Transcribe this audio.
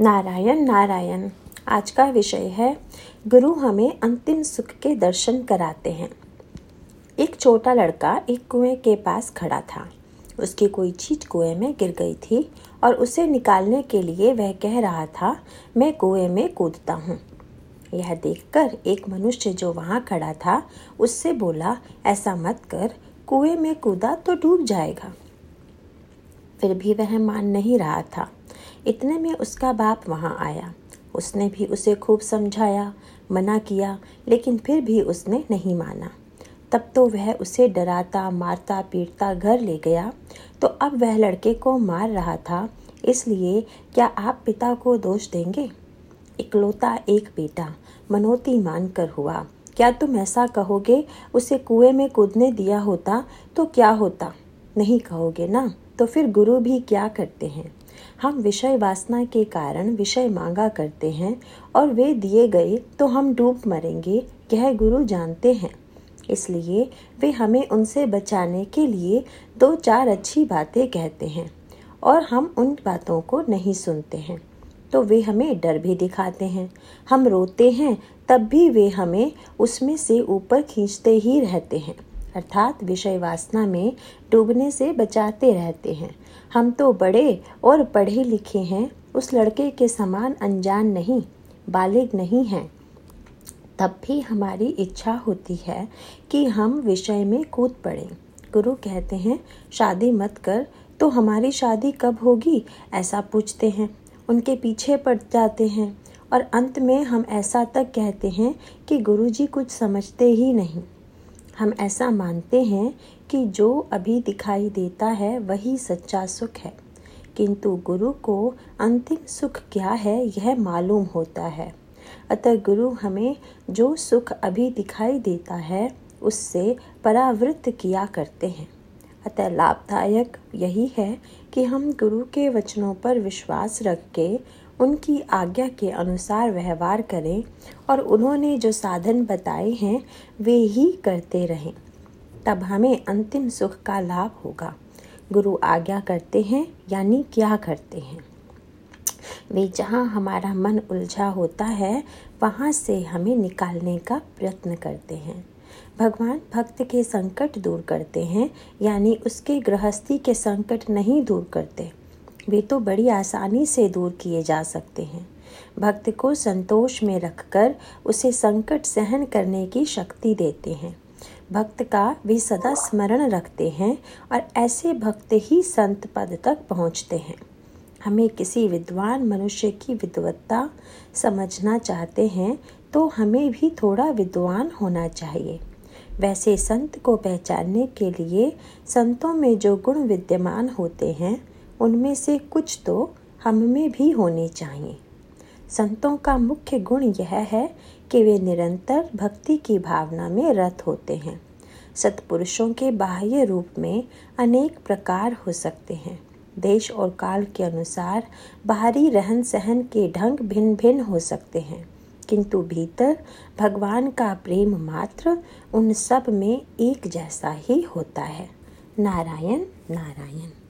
नारायण नारायण, आज का विषय है, गुरु हमें अंतिम सुख के दर्शन कराते हैं। एक छोटा लड़का एक कुएँ के पास खड़ा था। उसकी कोई चीज़ कुएँ में गिर गई थी और उसे निकालने के लिए वह कह रहा था, मैं कुएँ में कूदता हूँ। यह देखकर एक मनुष्य जो वहाँ खड़ा था, उससे बोला, ऐसा मत कर, कुएँ में कूदा तो डूब जाएगा। फिर भी वह मान नहीं रहा था। इतने में उसका बाप वहाँ आया। उसने भी उसे खूब समझाया, मना किया, लेकिन फिर भी उसने नहीं माना। तब तो वह उसे डराता, मारता, पीटता, घर ले गया। तो अब वह लड़के को मार रहा था, इसलिए क्या आप पिता को दोष देंगे? इकलौता एक बेटा, मनोती मानकर हुआ। क्या तुम ऐसा कहोगे, उसे कुएँ में कूदने दिया होता तो क्या होता? नहीं कहोगे ना? तो फिर गुरु भी क्या करते हैं? हम विषय वासना के कारण विषय मांगा करते हैं और वे दिए गए तो हम डूब मरेंगे, यह गुरु जानते हैं। इसलिए वे हमें उनसे बचाने के लिए दो चार अच्छी बातें कहते हैं और हम उन बातों को नहीं सुनते हैं। तो वे हमें डर भी दिखाते हैं। हम रोते हैं, तब भी वे हमें उसमें से ऊपर खींचते ही रहते हैं। अर्थात विषय वासना में डूबने से बचाते रहते हैं। हम तो बड़े और पढ़े लिखे हैं, उस लड़के के समान अनजान नहीं, बालिग नहीं हैं। तब भी हमारी इच्छा होती है कि हम विषय में कूद पड़ें। गुरु कहते हैं, शादी मत कर तो हमारी शादी कब होगी? ऐसा पूछते हैं। उनके पीछे पड़ जाते हैं और अंत में हम ऐसा तक कहते हैं कि गुरुजी कुछ समझते ही नहीं। हम ऐसा मानते हैं कि जो अभी दिखाई देता है वही सच्चा सुख है। किंतु गुरु को अंतिम सुख क्या है, यह मालूम होता है। अतः गुरु हमें जो सुख अभी दिखाई देता है, उससे परावृत्त किया करते हैं। अतः लाभदायक यही है कि हम गुरु के वचनों पर विश्वास रख के उनकी आज्ञा के अनुसार व्यवहार करें और उन्होंने जो साधन बताए हैं, वे ही करते रहें। तब हमें अंतिम सुख का लाभ होगा। गुरु आज्ञा करते हैं, यानी क्या करते हैं? वे जहाँ हमारा मन उलझा होता है, वहाँ से हमें निकालने का प्रयत्न करते हैं। भगवान भक्त के संकट दूर करते हैं, यानी उसके गृहस्थी के संकट नहीं दूर करते। वे तो बड़ी आसानी से दूर किए जा सकते हैं। भक्त को संतोष में रखकर उसे संकट सहन करने की शक्ति देते हैं। भक्त का वे सदा स्मरण रखते हैं और ऐसे भक्त ही संत पद तक पहुँचते हैं। हमें किसी विद्वान मनुष्य की विद्वत्ता समझना चाहते हैं तो हमें भी थोड़ा विद्वान होना चाहिए। वैसे संत को पहचानने के लिए संतों में जो गुण विद्यमान होते हैं उनमें से कुछ तो हम में भी होने चाहिए। संतों का मुख्य गुण यह है कि वे निरंतर भक्ति की भावना में रत होते हैं। सत्पुरुषों के बाह्य रूप में अनेक प्रकार हो सकते हैं। देश और काल के अनुसार बाहरी रहन सहन के ढंग भिन्न भिन्न हो सकते हैं। किंतु भीतर भगवान का प्रेम मात्र उन सब में एक जैसा ही होता है। नारायण नारायण।